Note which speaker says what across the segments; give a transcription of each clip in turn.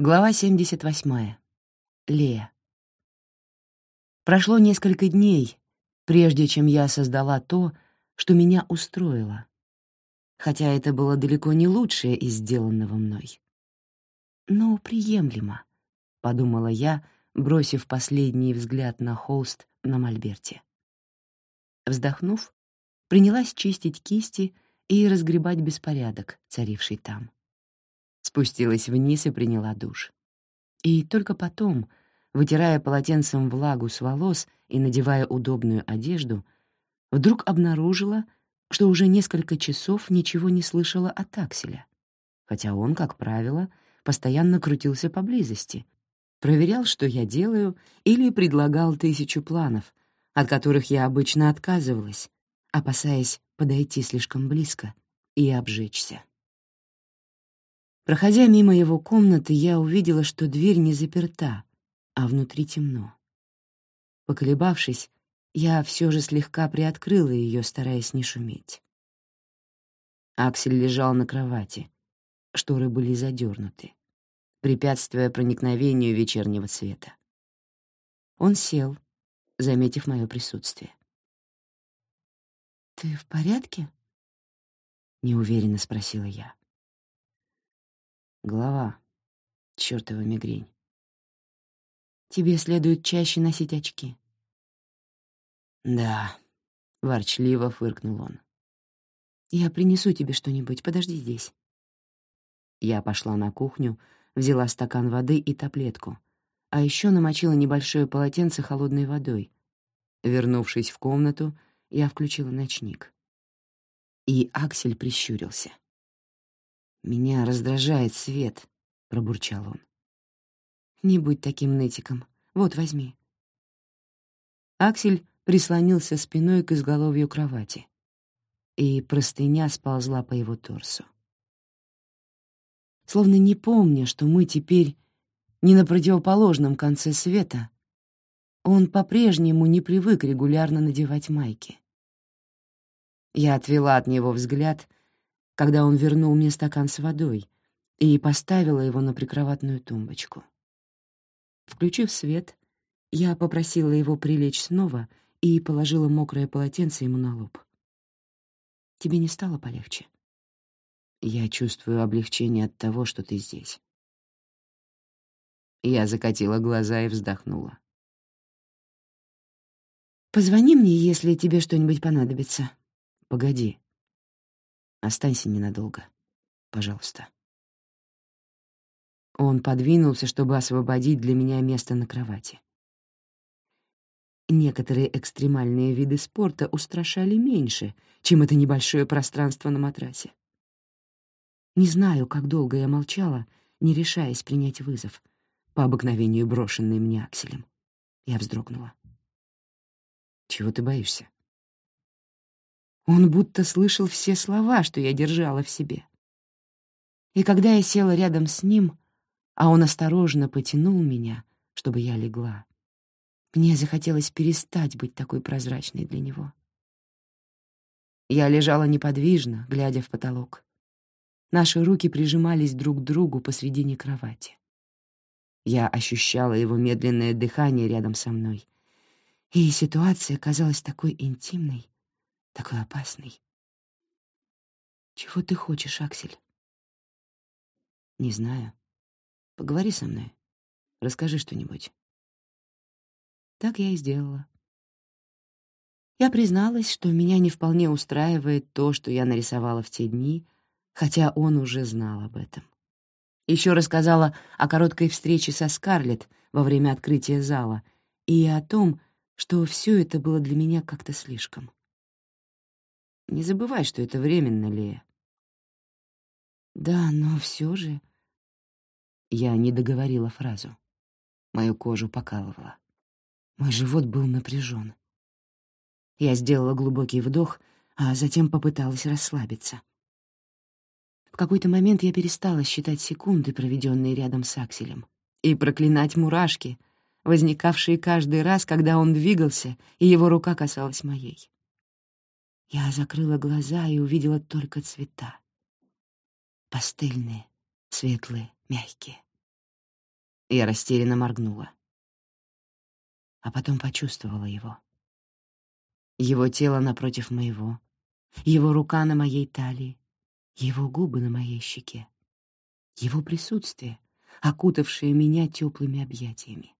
Speaker 1: Глава 78. Лея. Прошло несколько дней, прежде чем я создала то, что меня устроило, хотя это было далеко не лучшее из сделанного мной. «Но приемлемо», — подумала я, бросив последний взгляд на холст на мольберте. Вздохнув, принялась чистить кисти и разгребать беспорядок, царивший там спустилась вниз и приняла душ. И только потом, вытирая полотенцем влагу с волос и надевая удобную одежду, вдруг обнаружила, что уже несколько часов ничего не слышала от Акселя, хотя он, как правило, постоянно крутился поблизости, проверял, что я делаю, или предлагал тысячу планов, от которых я обычно отказывалась, опасаясь подойти слишком близко и обжечься. Проходя мимо его комнаты, я увидела, что дверь не заперта, а внутри темно. Поколебавшись, я все же слегка приоткрыла ее, стараясь не шуметь. Аксель лежал на кровати, шторы были задернуты, препятствуя проникновению вечернего света. Он сел, заметив мое присутствие. «Ты в порядке?» — неуверенно спросила я. Голова. Чёртова мигрень. Тебе следует чаще носить очки. Да, ворчливо фыркнул он. Я принесу тебе что-нибудь, подожди здесь. Я пошла на кухню, взяла стакан воды и таблетку, а еще намочила небольшое полотенце холодной водой. Вернувшись в комнату, я включила ночник. И Аксель прищурился. «Меня раздражает свет», — пробурчал он. «Не будь таким нытиком. Вот, возьми». Аксель прислонился спиной к изголовью кровати, и простыня сползла по его торсу. Словно не помня, что мы теперь не на противоположном конце света, он по-прежнему не привык регулярно надевать майки. Я отвела от него взгляд когда он вернул мне стакан с водой и поставила его на прикроватную тумбочку. Включив свет, я попросила его прилечь снова и положила мокрое полотенце ему на лоб. «Тебе не стало полегче?» «Я чувствую облегчение от того, что ты здесь». Я закатила глаза и вздохнула. «Позвони мне, если тебе что-нибудь понадобится». «Погоди», Останься ненадолго, пожалуйста». Он подвинулся, чтобы освободить для меня место на кровати. Некоторые экстремальные виды спорта устрашали меньше, чем это небольшое пространство на матрасе. Не знаю, как долго я молчала, не решаясь принять вызов, по обыкновению брошенный мне Акселем. Я вздрогнула. «Чего ты боишься?» Он будто слышал все слова, что я держала в себе. И когда я села рядом с ним, а он осторожно потянул меня, чтобы я легла, мне захотелось перестать быть такой прозрачной для него. Я лежала неподвижно, глядя в потолок. Наши руки прижимались друг к другу посредине кровати. Я ощущала его медленное дыхание рядом со мной, и ситуация казалась такой интимной, такой опасный. Чего ты хочешь, Аксель? Не знаю. Поговори со мной. Расскажи что-нибудь. Так я и сделала. Я призналась, что меня не вполне устраивает то, что я нарисовала в те дни, хотя он уже знал об этом. Еще рассказала о короткой встрече со Скарлетт во время открытия зала и о том, что все это было для меня как-то слишком. Не забывай, что это временно, Лея. Да, но все же... Я не договорила фразу. Мою кожу покалывало. Мой живот был напряжен. Я сделала глубокий вдох, а затем попыталась расслабиться. В какой-то момент я перестала считать секунды, проведенные рядом с Акселем, и проклинать мурашки, возникавшие каждый раз, когда он двигался, и его рука касалась моей. Я закрыла глаза и увидела только цвета. Пастельные, светлые, мягкие. Я растерянно моргнула. А потом почувствовала его. Его тело напротив моего, его рука на моей талии, его губы на моей щеке, его присутствие, окутавшее меня теплыми объятиями.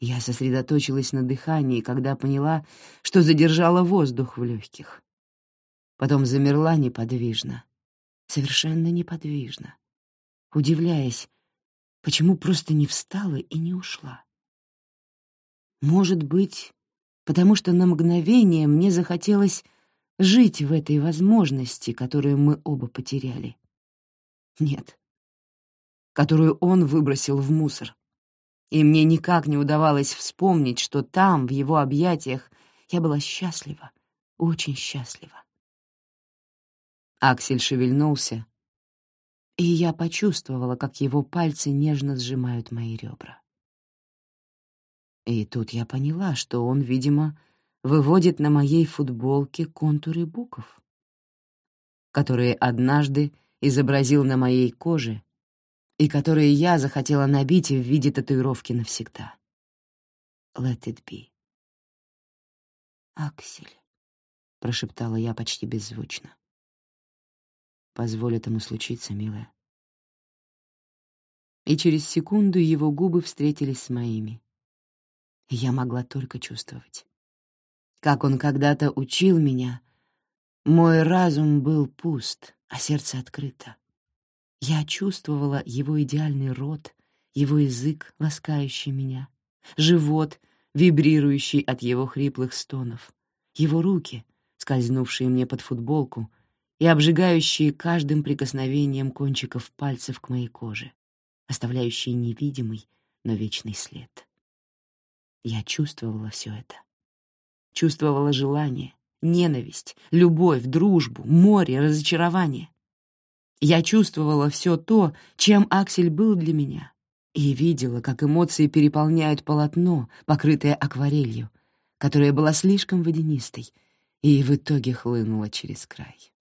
Speaker 1: Я сосредоточилась на дыхании, когда поняла, что задержала воздух в легких. Потом замерла неподвижно, совершенно неподвижно, удивляясь, почему просто не встала и не ушла. Может быть, потому что на мгновение мне захотелось жить в этой возможности, которую мы оба потеряли. Нет, которую он выбросил в мусор. И мне никак не удавалось вспомнить, что там, в его объятиях, я была счастлива, очень счастлива. Аксель шевельнулся, и я почувствовала, как его пальцы нежно сжимают мои ребра. И тут я поняла, что он, видимо, выводит на моей футболке контуры букв, которые однажды изобразил на моей коже и которые я захотела набить в виде татуировки навсегда. Let it be. «Аксель», — прошептала я почти беззвучно. «Позволь этому случиться, милая». И через секунду его губы встретились с моими. Я могла только чувствовать. Как он когда-то учил меня, мой разум был пуст, а сердце открыто. Я чувствовала его идеальный рот, его язык, ласкающий меня, живот, вибрирующий от его хриплых стонов, его руки, скользнувшие мне под футболку и обжигающие каждым прикосновением кончиков пальцев к моей коже, оставляющие невидимый, но вечный след. Я чувствовала все это. Чувствовала желание, ненависть, любовь, дружбу, море, разочарование. Я чувствовала все то, чем Аксель был для меня, и видела, как эмоции переполняют полотно, покрытое акварелью, которая была слишком водянистой и в итоге хлынула через край.